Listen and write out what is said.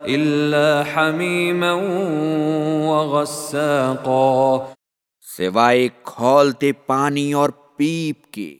إلا حمیما وغساقا سوائے کھولتے پانی اور پیپ کے۔